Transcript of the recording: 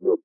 the